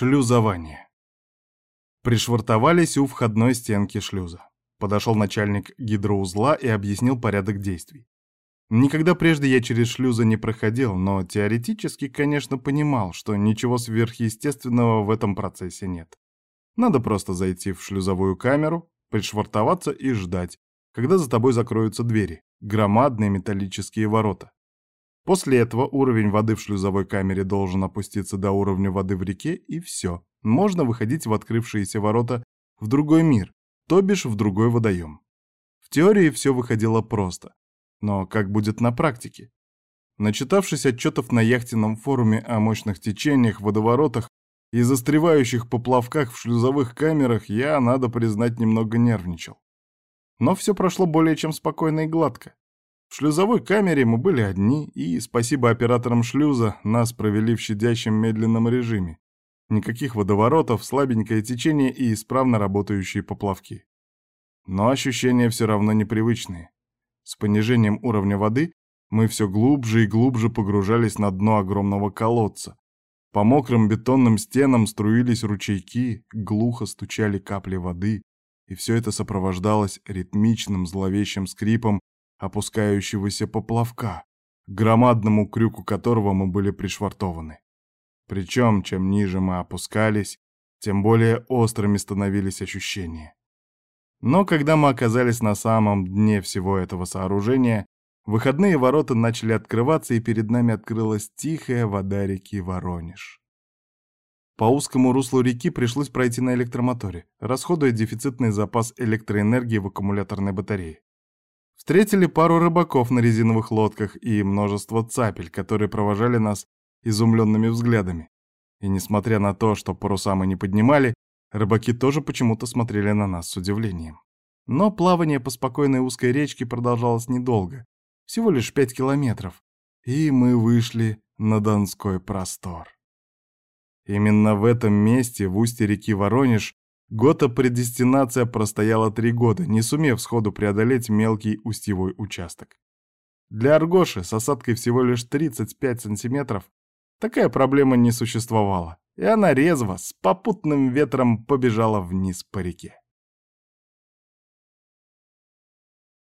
Шлюзование. Пришвартовались у входной стенки шлюза. Подошел начальник гидроузла и объяснил порядок действий. Никогда прежде я через шлюзы не проходил, но теоретически, конечно, понимал, что ничего сверхъестественного в этом процессе нет. Надо просто зайти в шлюзовую камеру, пришвартоваться и ждать, когда за тобой закроются двери, громадные металлические ворота. После этого уровень воды в шлюзовой камере должен опуститься до уровня воды в реке, и все. Можно выходить в открывшиеся ворота в другой мир, то бишь в другой водоем. В теории все выходило просто. Но как будет на практике? Начитавшись отчетов на яхтенном форуме о мощных течениях, водоворотах и застревающих поплавках в шлюзовых камерах, я, надо признать, немного нервничал. Но все прошло более чем спокойно и гладко. В шлюзовой камере мы были одни, и, спасибо операторам шлюза, нас провели в щадящем медленном режиме. Никаких водоворотов, слабенькое течение и исправно работающие поплавки. Но ощущения все равно непривычные. С понижением уровня воды мы все глубже и глубже погружались на дно огромного колодца. По мокрым бетонным стенам струились ручейки, глухо стучали капли воды, и все это сопровождалось ритмичным зловещим скрипом опускающегося поплавка, громадному крюку которого мы были пришвартованы. Причем, чем ниже мы опускались, тем более острыми становились ощущения. Но когда мы оказались на самом дне всего этого сооружения, выходные ворота начали открываться, и перед нами открылась тихая вода реки Воронеж. По узкому руслу реки пришлось пройти на электромоторе, расходуя дефицитный запас электроэнергии в аккумуляторной батарее. Встретили пару рыбаков на резиновых лодках и множество цапель, которые провожали нас изумленными взглядами. И несмотря на то, что паруса мы не поднимали, рыбаки тоже почему-то смотрели на нас с удивлением. Но плавание по спокойной узкой речке продолжалось недолго, всего лишь пять километров, и мы вышли на Донской простор. Именно в этом месте, в устье реки Воронеж, Гота предестинация простояла три года, не сумев сходу преодолеть мелкий устьевой участок. Для Аргоши с осадкой всего лишь 35 сантиметров такая проблема не существовала, и она резво, с попутным ветром побежала вниз по реке.